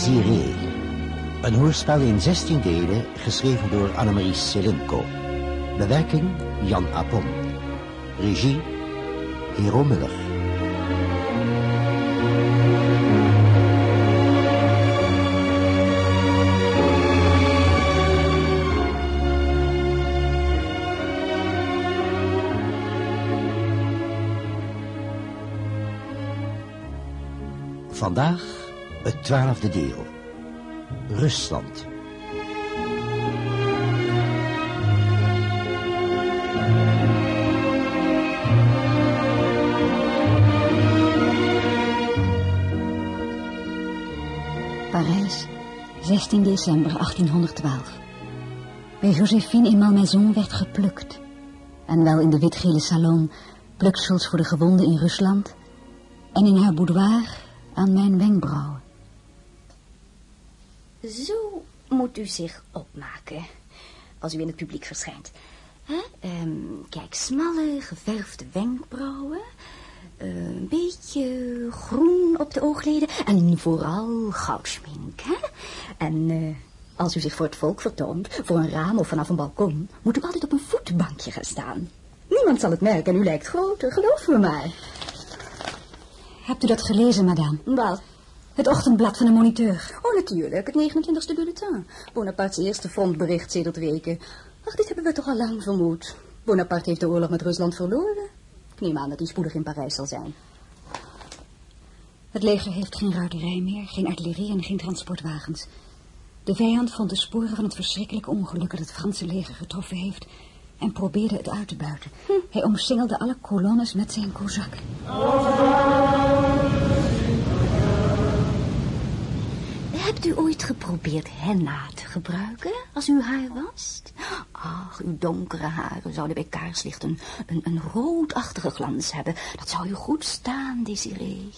Désiré. Een hoorspel in 16 delen, geschreven door Annemarie Selimko. Bewerking Jan Apon. Regie Hero Muller. Vandaag het twaalfde deel. Rusland. Parijs, 16 december 1812. Bij Josephine in Malmaison werd geplukt. En wel in de witgele salon pluksels voor de gewonden in Rusland... en in haar boudoir aan mijn wenkbrauwen. Zo moet u zich opmaken als u in het publiek verschijnt. Hè? Ehm, kijk, smalle, geverfde wenkbrauwen. eh, Een beetje groen op de oogleden. En vooral goudschmink. Hè? En eh, als u zich voor het volk vertoont, voor een raam of vanaf een balkon... moet u altijd op een voetbankje gaan staan. Niemand zal het merken en u lijkt groter, geloof me maar. Hebt u dat gelezen, madame? Wat? Het ochtendblad van de moniteur. Oh, natuurlijk, het 29e bulletin. Bonaparte's eerste frontbericht sedert weken. Ach, dit hebben we toch al lang vermoed. Bonaparte heeft de oorlog met Rusland verloren. Ik neem aan dat hij spoedig in Parijs zal zijn. Het leger heeft geen ruiterij meer, geen artillerie en geen transportwagens. De vijand vond de sporen van het verschrikkelijke ongeluk dat het Franse leger getroffen heeft en probeerde het uit te buiten. Hij omsingelde alle kolonnes met zijn kozakken. Hebt u ooit geprobeerd henna te gebruiken als u haar wast? Ach, uw donkere haren zouden bij kaarslicht een, een, een roodachtige glans hebben. Dat zou u goed staan, Desiree.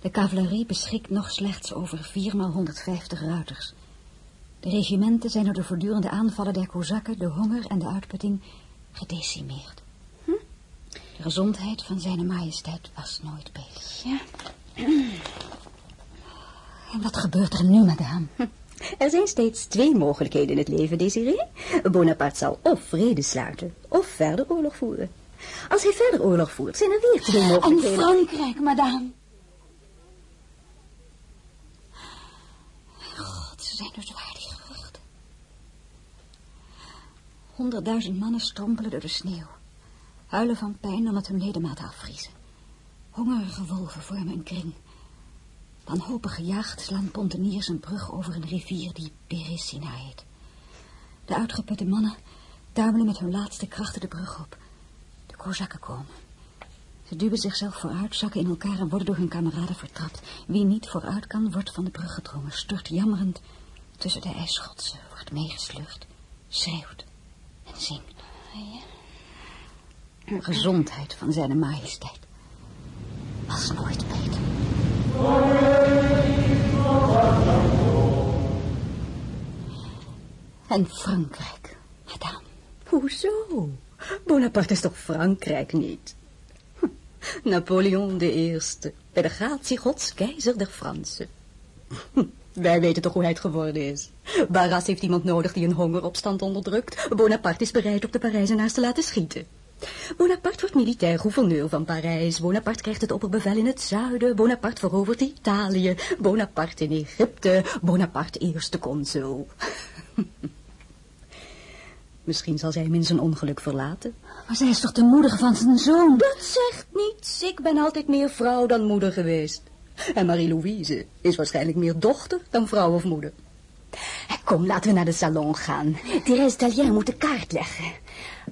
De cavalerie beschikt nog slechts over 4 x 150 ruiters. De regimenten zijn door de voortdurende aanvallen der kozakken, de honger en de uitputting gedecimeerd. De gezondheid van zijn majesteit was nooit beter. Ja. En wat gebeurt er nu, madame? Er zijn steeds twee mogelijkheden in het leven, Desiree. Bonaparte zal of vrede sluiten, of verder oorlog voeren. Als hij verder oorlog voert, zijn er weer twee En mogelijkheden. Frankrijk, madame. God, ze zijn dus waar, die geruchten. Honderdduizend mannen strompelen door de sneeuw. Huilen van pijn omdat hun ledematen afvriezen. Hongerige wolven vormen een kring. Wanhopig gejaagd slaan ponteniers een brug over een rivier die Berissina heet. De uitgeputte mannen tuimelen met hun laatste krachten de brug op. De kozakken komen. Ze duwen zichzelf vooruit, zakken in elkaar en worden door hun kameraden vertrapt. Wie niet vooruit kan, wordt van de brug gedrongen, stort jammerend tussen de ijsschotsen, wordt meegesleurd, schreeuwt en zingt. Gezondheid van zijn majesteit was nooit beter. En Frankrijk, madame. Hoezo? Bonaparte is toch Frankrijk niet? Hm, Napoleon de Eerste, bij de gratie gods keizer der Fransen. Hm, Wij weten toch hoe hij het geworden is. Barras heeft iemand nodig die een hongeropstand onderdrukt. Bonaparte is bereid op de Parijzenaars te laten schieten. Bonaparte wordt militair gouverneur van Parijs. Bonaparte krijgt het opperbevel in het zuiden. Bonaparte verovert Italië. Bonaparte in Egypte. Bonaparte eerste consul. Misschien zal zij hem in zijn ongeluk verlaten. Maar zij is toch de moeder van zijn zoon? Dat zegt niets. Ik ben altijd meer vrouw dan moeder geweest. En Marie-Louise is waarschijnlijk meer dochter dan vrouw of moeder. Kom, laten we naar de salon gaan. Thérèse Talien moet de kaart leggen.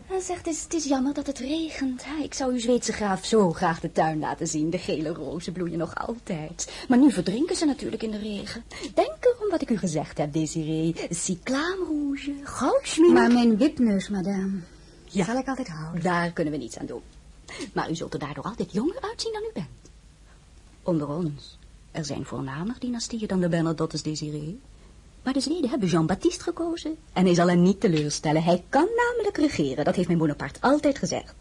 Hij zegt, het is, het is jammer dat het regent. hè. Ik zou uw Zweedse graaf zo graag de tuin laten zien. De gele rozen bloeien nog altijd. Maar nu verdrinken ze natuurlijk in de regen. Denk erom wat ik u gezegd heb, Desiree. Cyclaamrouge, goudschmink. Maar mijn wipneus, madame, Ja. zal ik altijd houden. Daar kunnen we niets aan doen. Maar u zult er daardoor altijd jonger uitzien dan u bent. Onder ons, er zijn voornamer dynastieën dan de Bernadottes Desiree. Maar de Zweden hebben Jean-Baptiste gekozen. En hij zal hen niet teleurstellen. Hij kan namelijk regeren. Dat heeft mijn Bonaparte altijd gezegd.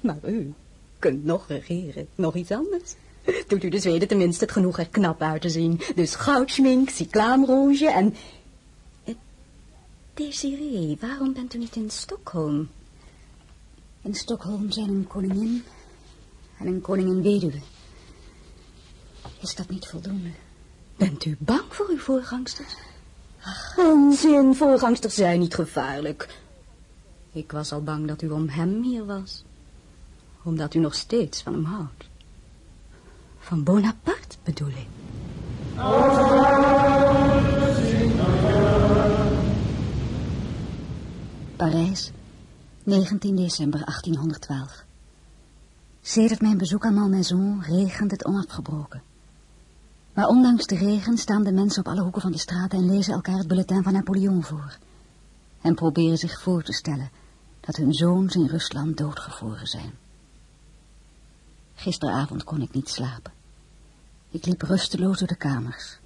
Maar u kunt nog regeren. Nog iets anders. Doet u de Zweden tenminste het genoeg er knap uit te zien. Dus goudschmink, cyclaamroosje en... Desiree, waarom bent u niet in Stockholm? In Stockholm zijn een koningin en een koningin weduwe. Is dat niet voldoende? Bent u bang voor uw voorgangsters? Onzin, voorgangsters zijn niet gevaarlijk. Ik was al bang dat u om hem hier was. Omdat u nog steeds van hem houdt. Van Bonaparte bedoel ik. Parijs, 19 december 1812. Sedert mijn bezoek aan Malmaison regent het onafgebroken. Maar ondanks de regen staan de mensen op alle hoeken van de straat en lezen elkaar het bulletin van Napoleon voor. En proberen zich voor te stellen dat hun zoons in Rusland doodgevroren zijn. Gisteravond kon ik niet slapen. Ik liep rusteloos door de kamers.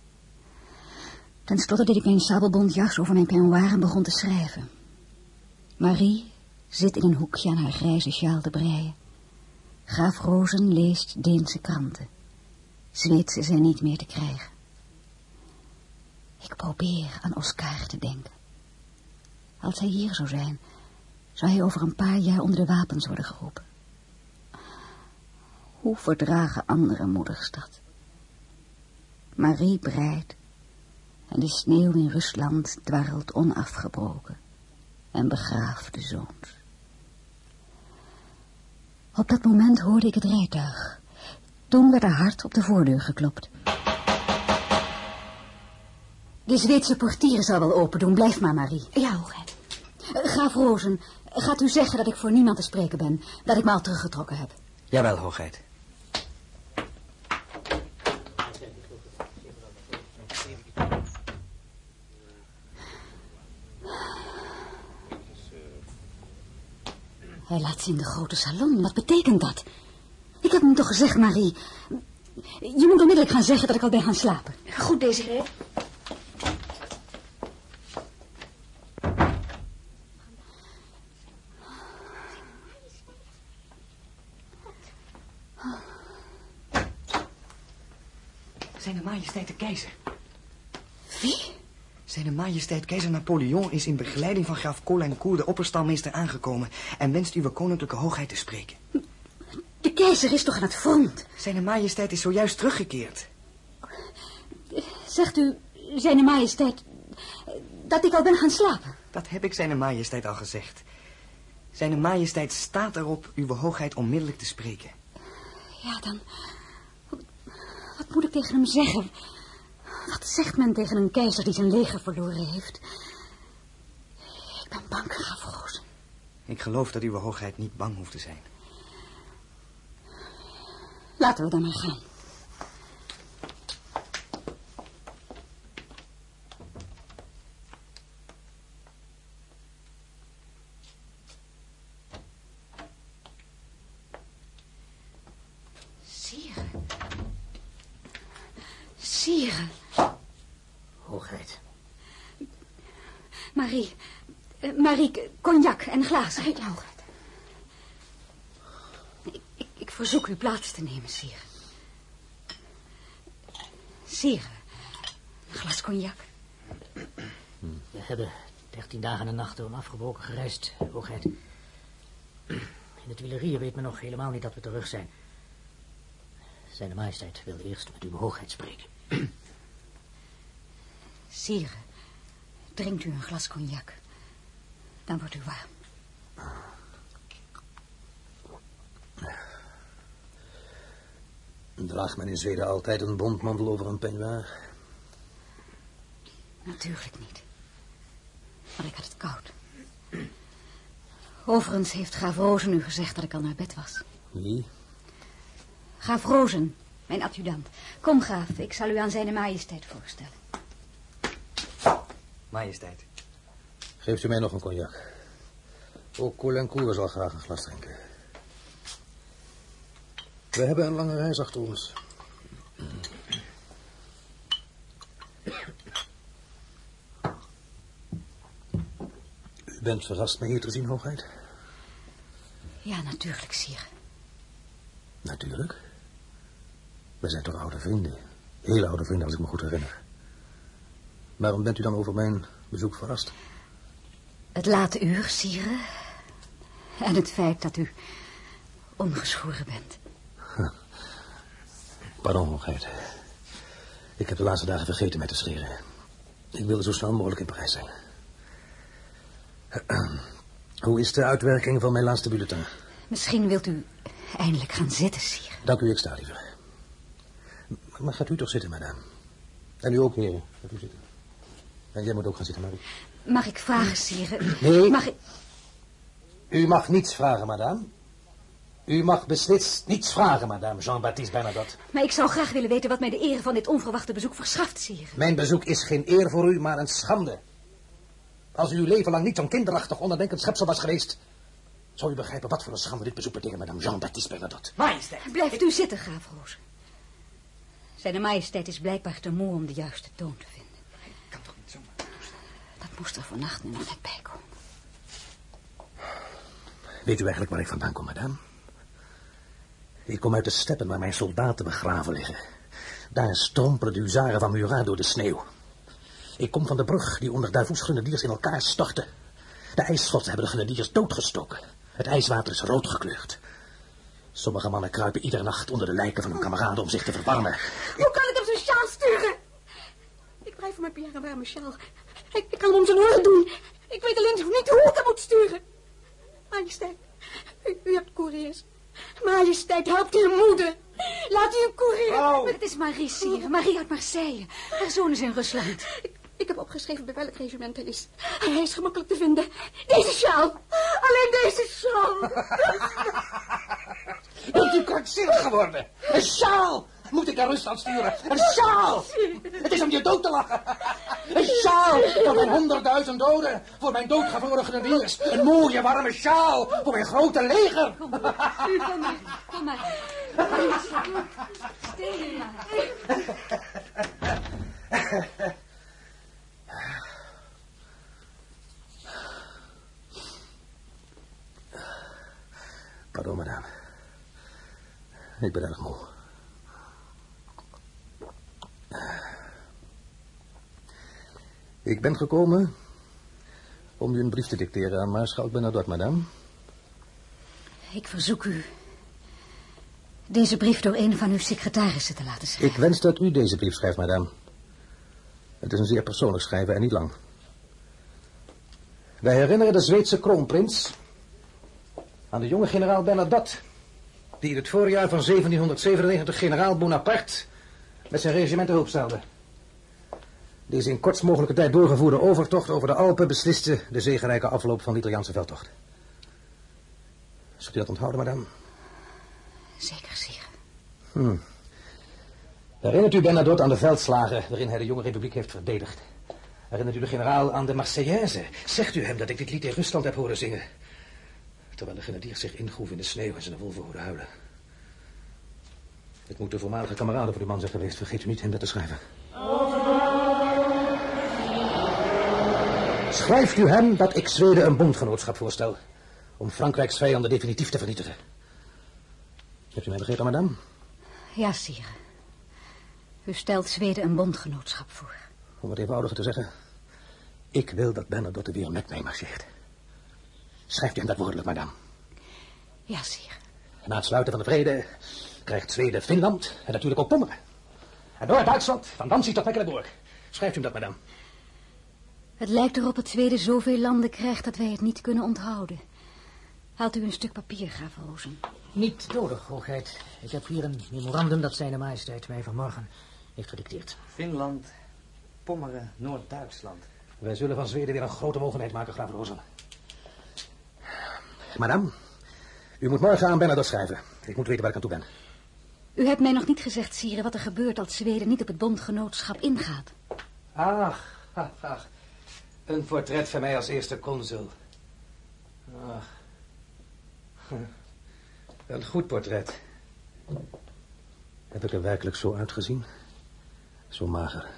Ten slotte deed ik mijn sabelbond jas over mijn peignoir en begon te schrijven. Marie zit in een hoekje aan haar grijze sjaal te breien. Graaf Rozen leest Deense kranten. Zweedse zijn niet meer te krijgen. Ik probeer aan Oscar te denken. Als hij hier zou zijn, zou hij over een paar jaar onder de wapens worden geroepen. Hoe verdragen andere moeders dat? Marie breidt en de sneeuw in Rusland dwarrelt onafgebroken en begraaft de zoons. Op dat moment hoorde ik het rijtuig. Toen werd er hard op de voordeur geklopt. De Zweedse portier zal wel open doen. Blijf maar, Marie. Ja, hoogheid. Graaf Rozen, gaat u zeggen dat ik voor niemand te spreken ben. Dat ik me al teruggetrokken heb. Jawel, hoogheid. Hij laat ze in de grote salon. Wat betekent dat? Ik heb hem toch gezegd, Marie. Je moet onmiddellijk gaan zeggen dat ik al ben gaan slapen. Goed, Desiree. Zijn majesteit de keizer. Wie? Zijn majesteit keizer Napoleon is in begeleiding van graaf Colincourt de opperstalmeester aangekomen... en wenst uw koninklijke hoogheid te spreken. Keizer is toch aan het front? Zijn majesteit is zojuist teruggekeerd. Zegt u, zijn majesteit, dat ik al ben gaan slapen? Dat heb ik zijn majesteit al gezegd. Zijn majesteit staat erop uw hoogheid onmiddellijk te spreken. Ja, dan... Wat moet ik tegen hem zeggen? Wat zegt men tegen een keizer die zijn leger verloren heeft? Ik ben bang, graaf Roos. Ik geloof dat uw hoogheid niet bang hoeft te zijn. Laten we dan maar gaan. Plaats te nemen, sire. Sire, een glas cognac. We hebben dertien dagen en nachten onafgebroken gereisd, hoogheid. In de Tuileries weet men nog helemaal niet dat we terug zijn. Zijn majesteit wil eerst met uw hoogheid spreken. Sire, drinkt u een glas cognac. Dan wordt u warm. Draagt men in Zweden altijd een bondmantel over een peignoir? Natuurlijk niet. Maar ik had het koud. Overigens heeft graaf Rozen u gezegd dat ik al naar bed was. Wie? Graaf Rozen, mijn adjudant. Kom, graaf, ik zal u aan zijn majesteit voorstellen. Majesteit. Geeft u mij nog een cognac. Ook Colincourt zal graag een glas drinken. We hebben een lange reis achter ons. U bent verrast me hier te zien, hoogheid? Ja, natuurlijk, sire. Natuurlijk. We zijn toch oude vrienden. Hele oude vrienden, als ik me goed herinner. Waarom bent u dan over mijn bezoek verrast? Het late uur, sire. En het feit dat u ongeschoren bent. Pardon, hoogheid. Ik heb de laatste dagen vergeten mij te scheren. Ik wilde zo snel mogelijk in Parijs zijn. Hoe is de uitwerking van mijn laatste bulletin? Misschien wilt u eindelijk gaan zitten, sire. Dank u, ik sta liever. Maar gaat u toch zitten, madame. En u ook, heren. Gaat u zitten. En jij moet ook gaan zitten, Marie. Mag ik vragen, sire? Nee. Mag ik... U mag niets vragen, madame. U mag beslist niets vragen, madame Jean-Baptiste Bernadotte. Maar ik zou graag willen weten wat mij de eer van dit onverwachte bezoek verschaft, sire. Mijn bezoek is geen eer voor u, maar een schande. Als u uw leven lang niet zo'n kinderachtig onderdenkend schepsel was geweest... zou u begrijpen wat voor een schande dit bezoek betekent, madame Jean-Baptiste Bernadotte. Majesteit. Blijft u zitten, graaf Roos. Zijn majesteit is blijkbaar te moe om de juiste toon te vinden. Kan toch niet zomaar. Dat moest er vannacht nu nog net bij komen. Weet u eigenlijk waar ik vandaan kom, madame? Ik kom uit de steppen waar mijn soldaten begraven liggen. Daar strompelen de huzaren van Murat door de sneeuw. Ik kom van de brug die onder Davos grenadiers in elkaar stortte. De ijsvossen hebben de grenadiers doodgestoken. Het ijswater is rood gekleurd. Sommige mannen kruipen iedere nacht onder de lijken van hun kameraden om zich te verwarmen. Hoe kan ik hem zijn sjaal sturen? Ik blijf voor mijn Pierre warme sjaal. Ik, ik kan hem om zijn oren doen. Ik weet alleen niet hoe ik hem moet sturen. Majesteit, u, u hebt couriers. Majesteit, helpt uw moeder. Laat u een courier. Maar het is Marie, sire. Marie uit Marseille. Haar zoon is in Rusland. Ik, ik heb opgeschreven bij welk regiment hij is. Hij is gemakkelijk te vinden. Deze sjaal. Alleen deze sjaal. Bent u krankzinnig geworden? Een sjaal! Moet ik naar Rusland sturen? Een sjaal! Het is om je dood te lachen. Een sjaal voor mijn honderdduizend doden. Voor mijn doodgevroren grenadiers. Een mooie warme sjaal voor mijn grote leger. Kom maar, kom maar. Stil maar. Pardon, madame. Ik ben erg moe. Ik ben gekomen om u een brief te dicteren aan Maarschalk Bernadotte, madame. Ik verzoek u deze brief door een van uw secretarissen te laten schrijven. Ik wens dat u deze brief schrijft, madame. Het is een zeer persoonlijk schrijven en niet lang. Wij herinneren de Zweedse kroonprins aan de jonge generaal Bernadotte, die in het voorjaar van 1797 generaal Bonaparte met zijn regiment te hulp stelde. Deze in kortst mogelijke tijd doorgevoerde overtocht over de Alpen besliste de zegerijke afloop van de Italiaanse veldtocht. Zult u dat onthouden, madame? Zeker, sire. Hm. Herinnert u Bernadotte aan de veldslagen waarin hij de jonge republiek heeft verdedigd? Herinnert u de generaal aan de Marseillaise? Zegt u hem dat ik dit lied in Rusland heb horen zingen? Terwijl de grenadiers zich ingroeven in de sneeuw en zijn wolven hoorden huilen. Het moet de voormalige kameraden voor die man zijn geweest. Vergeet u niet hem dat te schrijven. Schrijft u hem dat ik Zweden een bondgenootschap voorstel. Om Frankrijks vijanden definitief te vernietigen. Hebt u mij begrepen, madame? Ja, sire. U stelt Zweden een bondgenootschap voor. Om het eenvoudiger te zeggen. Ik wil dat Bernadotte weer met mij marcheert. Schrijft u hem dat woordelijk, madame. Ja, sire. Na het sluiten van de vrede krijgt Zweden Finland en natuurlijk ook Pommeren. En door Duitsland, van Danzig tot Mecklenburg. Schrijft u hem dat, madame. Het lijkt erop dat Zweden zoveel landen krijgt dat wij het niet kunnen onthouden. Haalt u een stuk papier, graaf Rozen. Niet nodig, hoogheid. Ik heb hier een memorandum dat zijn majesteit mij vanmorgen heeft gedicteerd. Finland, Pommeren, Noord-Duitsland. Wij zullen van Zweden weer een grote mogenheid maken, graaf Rozen. Madame, u moet morgen aan Bernadotte schrijven. Ik moet weten waar ik aan toe ben. U hebt mij nog niet gezegd, sire, wat er gebeurt als Zweden niet op het bondgenootschap ingaat. Ach, ach, ach. Een portret van mij als eerste consul. Ach. Een goed portret. Heb ik er werkelijk zo uitgezien? Zo mager.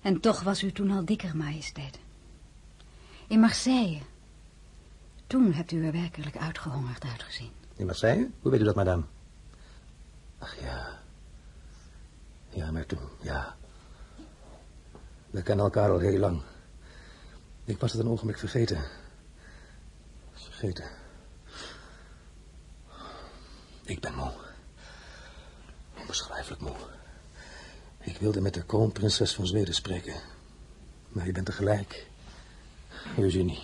En toch was u toen al dikker, majesteit. In Marseille. Toen hebt u er werkelijk uitgehongerd uitgezien. In Marseille? Hoe weet u dat, madame? Ach ja. Ja, maar toen, ja. We kennen elkaar al heel lang. Ik was het een ogenblik vergeten. Vergeten. Ik ben moe. Onbeschrijfelijk moe. Ik wilde met de kroonprinses van Zweden spreken. Maar je bent tegelijk. Eugenie.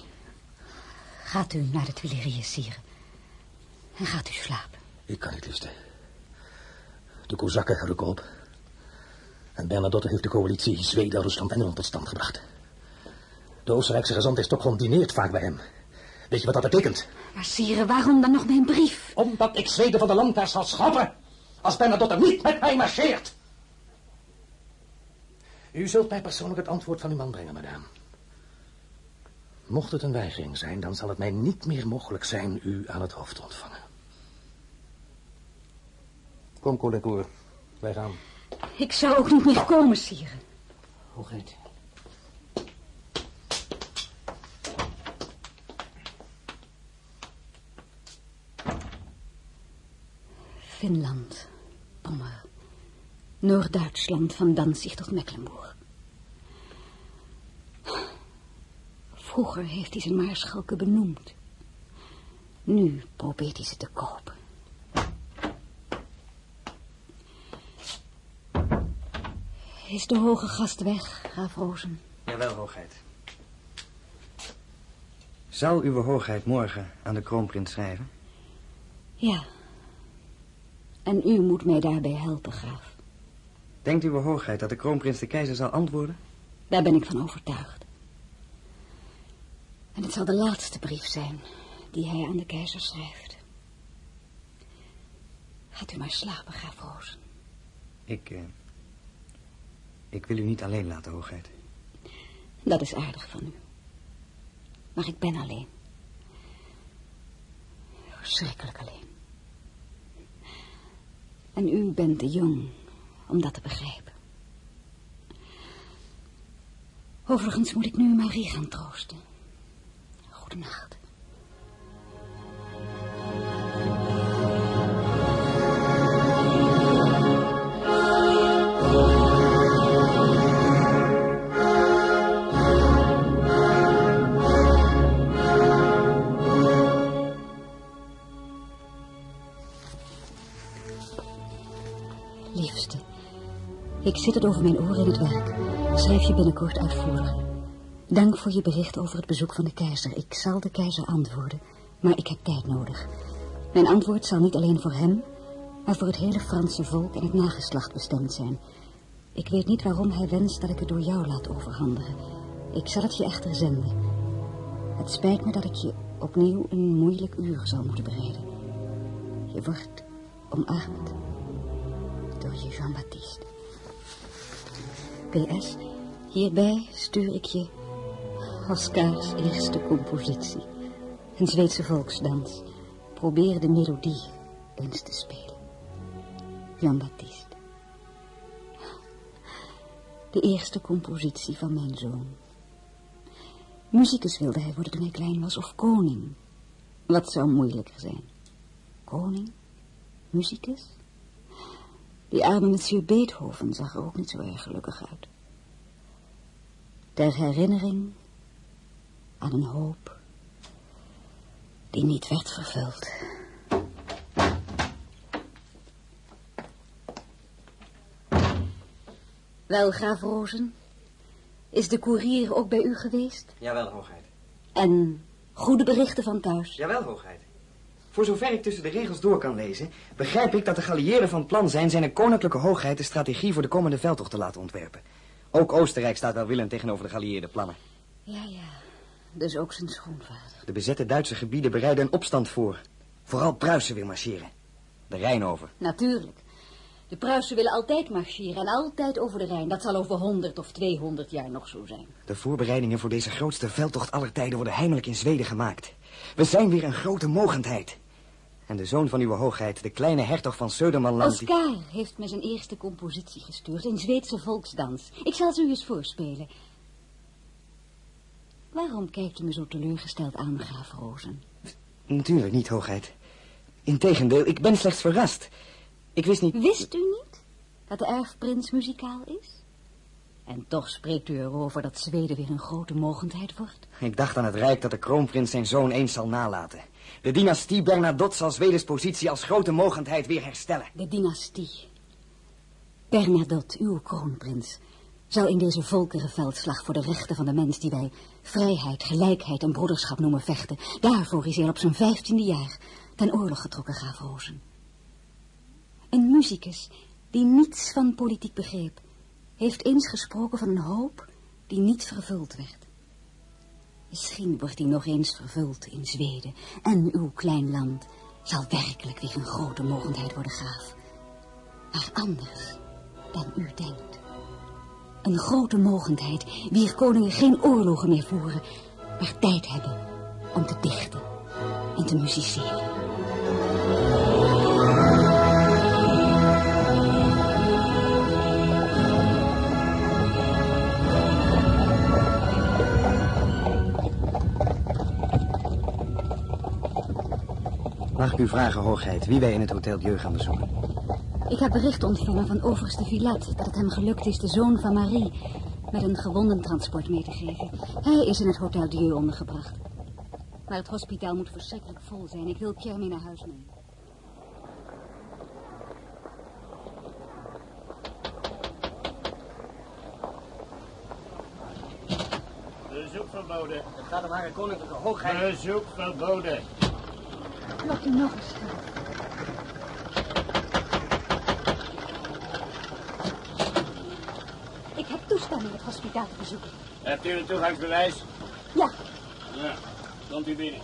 Gaat u naar de Tuileries, sire. En gaat u slapen. Ik kan niet, liefste. De Kozakken rukken op. En Bernadotte heeft de coalitie Zweden, Rusland en Nederland tot stand gebracht. De Oostenrijkse gezant in Stockholm dineert vaak bij hem. Weet je wat dat betekent? Maar sire, waarom dan nog mijn brief? Omdat ik Zweden van de landkaart zal schrappen. Als Bernadotte niet met mij marcheert. U zult mij persoonlijk het antwoord van uw man brengen, madame. Mocht het een weigering zijn, dan zal het mij niet meer mogelijk zijn u aan het hoofd te ontvangen. Kom, Colincourt. Wij gaan. Ik zou ook niet meer komen, sire. Hoogheid. Finland, Pommer, Noord-Duitsland van Danzig tot Mecklenburg. Vroeger heeft hij zijn maarschalken benoemd. Nu probeert hij ze te kopen. Is de hoge gast weg, graaf Rozen? Jawel, hoogheid. Zal uw hoogheid morgen aan de kroonprins schrijven? Ja. En u moet mij daarbij helpen, graaf. Denkt uw hoogheid dat de kroonprins de keizer zal antwoorden? Daar ben ik van overtuigd. En het zal de laatste brief zijn die hij aan de keizer schrijft. Gaat u maar slapen, graaf Rozen. Ik, eh, ik wil u niet alleen laten, hoogheid. Dat is aardig van u. Maar ik ben alleen. Verschrikkelijk alleen. En u bent te jong om dat te begrijpen. Overigens moet ik nu Marie gaan troosten. Goedenacht. Ik zit het over mijn oren in het werk. Schrijf je binnenkort uitvoerig. Dank voor je bericht over het bezoek van de keizer. Ik zal de keizer antwoorden, maar ik heb tijd nodig. Mijn antwoord zal niet alleen voor hem, maar voor het hele Franse volk en het nageslacht bestemd zijn. Ik weet niet waarom hij wenst dat ik het door jou laat overhandigen. Ik zal het je echter zenden. Het spijt me dat ik je opnieuw een moeilijk uur zal moeten bereiden. Je wordt omarmd door je Jean-Baptiste. PS, hierbij stuur ik je Oscars eerste compositie. Een Zweedse volksdans. Probeer de melodie eens te spelen. Jean-Baptiste. De eerste compositie van mijn zoon. Muzikus wilde hij worden toen hij klein was, of koning. Wat zou moeilijker zijn? Koning? Muzikus? Die arme monsieur Beethoven zag er ook niet zo erg gelukkig uit. Ter herinnering aan een hoop die niet werd vervuld. Wel, graaf Rozen, is de koerier ook bij u geweest? Jawel, hoogheid. En goede berichten van thuis? Jawel, hoogheid. Voor zover ik tussen de regels door kan lezen, begrijp ik dat de geallieerden van plan zijn zijn koninklijke hoogheid de strategie voor de komende veldtocht te laten ontwerpen. Ook Oostenrijk staat wel willend tegenover de geallieerde plannen. Ja, ja. Dus ook zijn schoonvader. De bezette Duitse gebieden bereiden een opstand voor. Vooral Pruisen wil marcheren. De Rijn over. Natuurlijk. De Pruisen willen altijd marcheren en altijd over de Rijn. Dat zal over honderd of tweehonderd jaar nog zo zijn. De voorbereidingen voor deze grootste veldtocht aller tijden worden heimelijk in Zweden gemaakt. We zijn weer een grote mogendheid. En de zoon van uw hoogheid, de kleine hertog van Södermanland... die- Oscar heeft me zijn eerste compositie gestuurd, een Zweedse volksdans. Ik zal ze u eens voorspelen. Waarom kijkt u me zo teleurgesteld aan, graaf Rozen? Natuurlijk niet, hoogheid. Integendeel, ik ben slechts verrast. Ik wist niet... Wist u niet? dat de erfprins muzikaal is? En toch spreekt u erover dat Zweden weer een grote mogendheid wordt? Ik dacht aan het rijk dat de kroonprins zijn zoon eens zal nalaten. De dynastie Bernadotte zal Zwedens positie als grote mogendheid weer herstellen. De dynastie. Bernadotte, uw kroonprins, zal in deze volkerenveldslag voor de rechten van de mens die wij vrijheid, gelijkheid en broederschap noemen vechten. Daarvoor is hij op zijn vijftiende jaar ten oorlog getrokken, graaf Rozen. Een muzikus die niets van politiek begreep, heeft eens gesproken van een hoop die niet vervuld werd. Misschien wordt die nog eens vervuld in Zweden en uw klein land zal werkelijk weer een grote mogendheid worden, graaf. Maar anders dan u denkt. Een grote mogendheid, wier koningen geen oorlogen meer voeren, maar tijd hebben om te dichten en te musiceren. Mag ik u vragen, hoogheid, wie wij in het Hotel Dieu gaan bezoeken? Ik heb bericht ontvangen van overste Villat dat het hem gelukt is de zoon van Marie met een gewondentransport mee te geven. Hij is in het Hotel Dieu ondergebracht. Maar het hospitaal moet verschrikkelijk vol zijn. Ik wil Pierre mee naar huis nemen. Bezoek verboden. Het gaat om haar koninklijke hoogheid. Bezoek verboden. U nog eens. Ik heb toestemming het hospitaal te bezoeken. Hebt u een toegangsbewijs? Ja, Ja. Komt u binnen.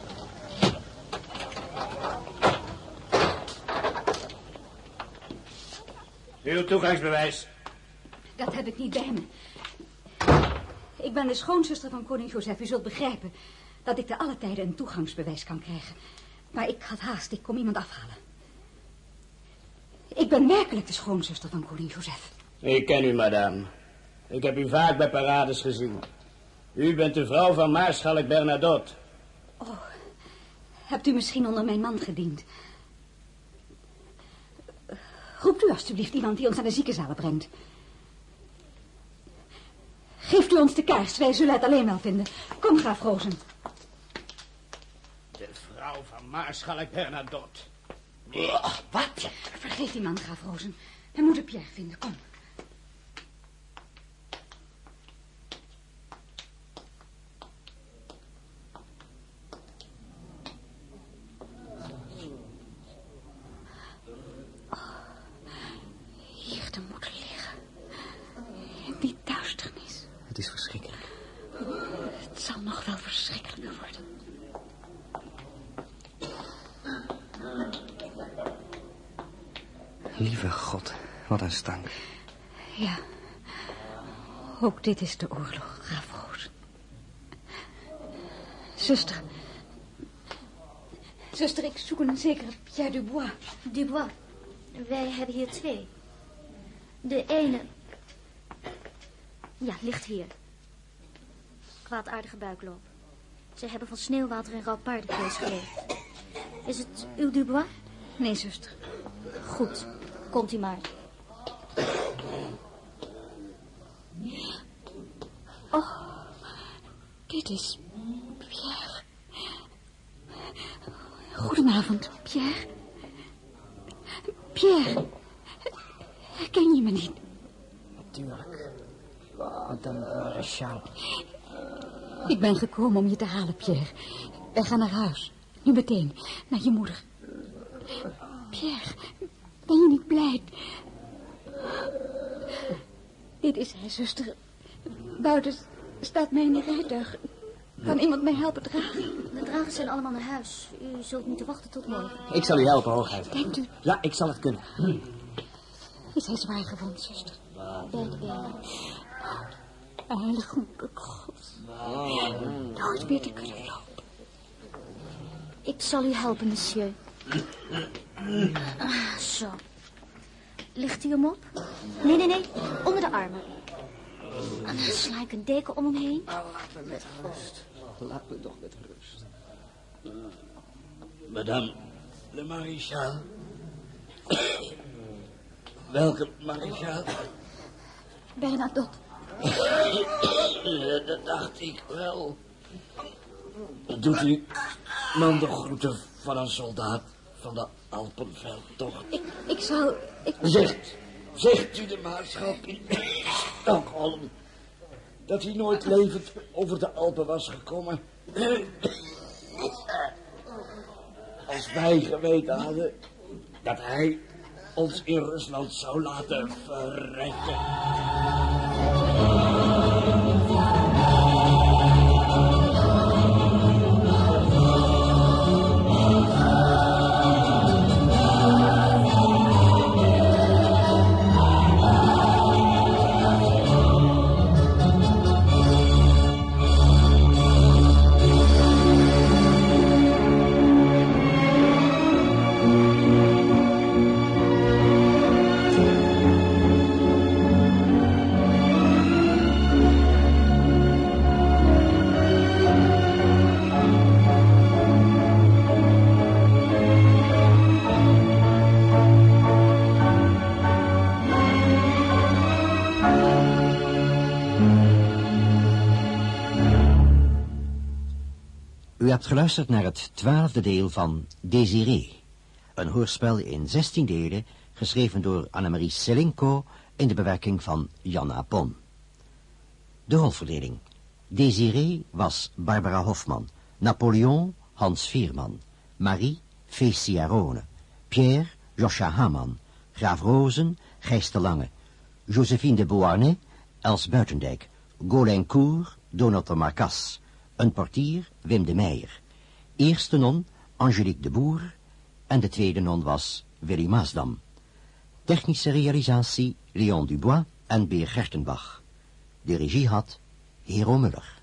Uw toegangsbewijs. dat heb ik niet bij me. Ik ben de schoonzuster van koning Jozef. U zult begrijpen dat ik te alle tijden een toegangsbewijs kan krijgen. Maar ik had haast. Ik kom iemand afhalen. Ik ben werkelijk de schoonzuster van koning Jozef. Ik ken u, madame. Ik heb u vaak bij parades gezien. U bent de vrouw van Maarschalk Bernadotte. Hebt u misschien onder mijn man gediend? Roept u alstublieft iemand die ons naar de ziekenzalen brengt. Geeft u ons de kaars, wij zullen het alleen wel vinden. Kom, graaf Rozen. Vrouw van Maarschalk Bernadotte. Wat? Vergeet die man, graaf Rozen. We moeten Pierre vinden, kom. Hier te moeten liggen. In die duisternis. Het is verschrikkelijk. Het zal nog wel verschrikkelijker worden. Lieve God, wat een stank. Ja, ook dit is de oorlog, graaf Roos. Zuster. Zuster, ik zoek een zekere Pierre Dubois. Dubois, wij hebben hier twee. De ene... Ja, ligt hier. Kwaadaardige buikloop. Ze hebben van sneeuwwater en rauw paardenvlees geleefd. Is het uw Dubois? Nee, zuster. Goed, komt u maar. Dit is Pierre. Goedenavond, Pierre. Pierre, herken je me niet? Natuurlijk. Madame Maréchal. Ik ben gekomen om je te halen, Pierre. Wij gaan naar huis. Nu meteen, naar je moeder. Pierre, ben je niet blij? Dit is hij, zuster. Buiten staat mijn rijtuig. Kan iemand mij helpen dragen? De dragers zijn allemaal naar huis. U zult moeten wachten tot morgen. Ik zal u helpen, hoogheid. Denkt u, Ja, ik zal het kunnen. is hij zwaar gewond, zuster? Beide benen. Heilige moeder God. Nooit meer te kunnen lopen. Ik zal u helpen, monsieur. Ah, Zo. Ligt u hem op? Nee, nee, nee. Onder de armen. En dan sla ik een deken om hem heen. Laat me toch met rust. Madame le maréchal. Welke Marichaal? Bernadotte. Ja, dat dacht ik wel. Doet u man de groeten van een soldaat van de Alpenveldtocht? Ik, ik zal... Ik... Zegt, zegt u de maarschap in Stockholm dat hij nooit levend over de Alpen was gekomen. Als wij geweten hadden dat hij ons in Rusland zou laten verrekken. Hebt geluisterd naar het twaalfde deel van Désiré, een hoorspel in zestien delen, geschreven door Annemarie Selinko in de bewerking van Jan Apon. De rolverdeling. Désiré was Barbara Hofman, Napoleon Hans Vierman, Marie Ciarone, Pierre Joscha Hamann, Graaf Rozen Gijs de Lange, Josephine de Beauharnais Els Buitendijk, Golincourt Donald Marcas, een portier, Wim de Meijer. Eerste non, Angelique de Boer. En de tweede non was Willy Maasdam. Technische realisatie, Leon Dubois en Beer Gertenbach. De regie had Hero Muller.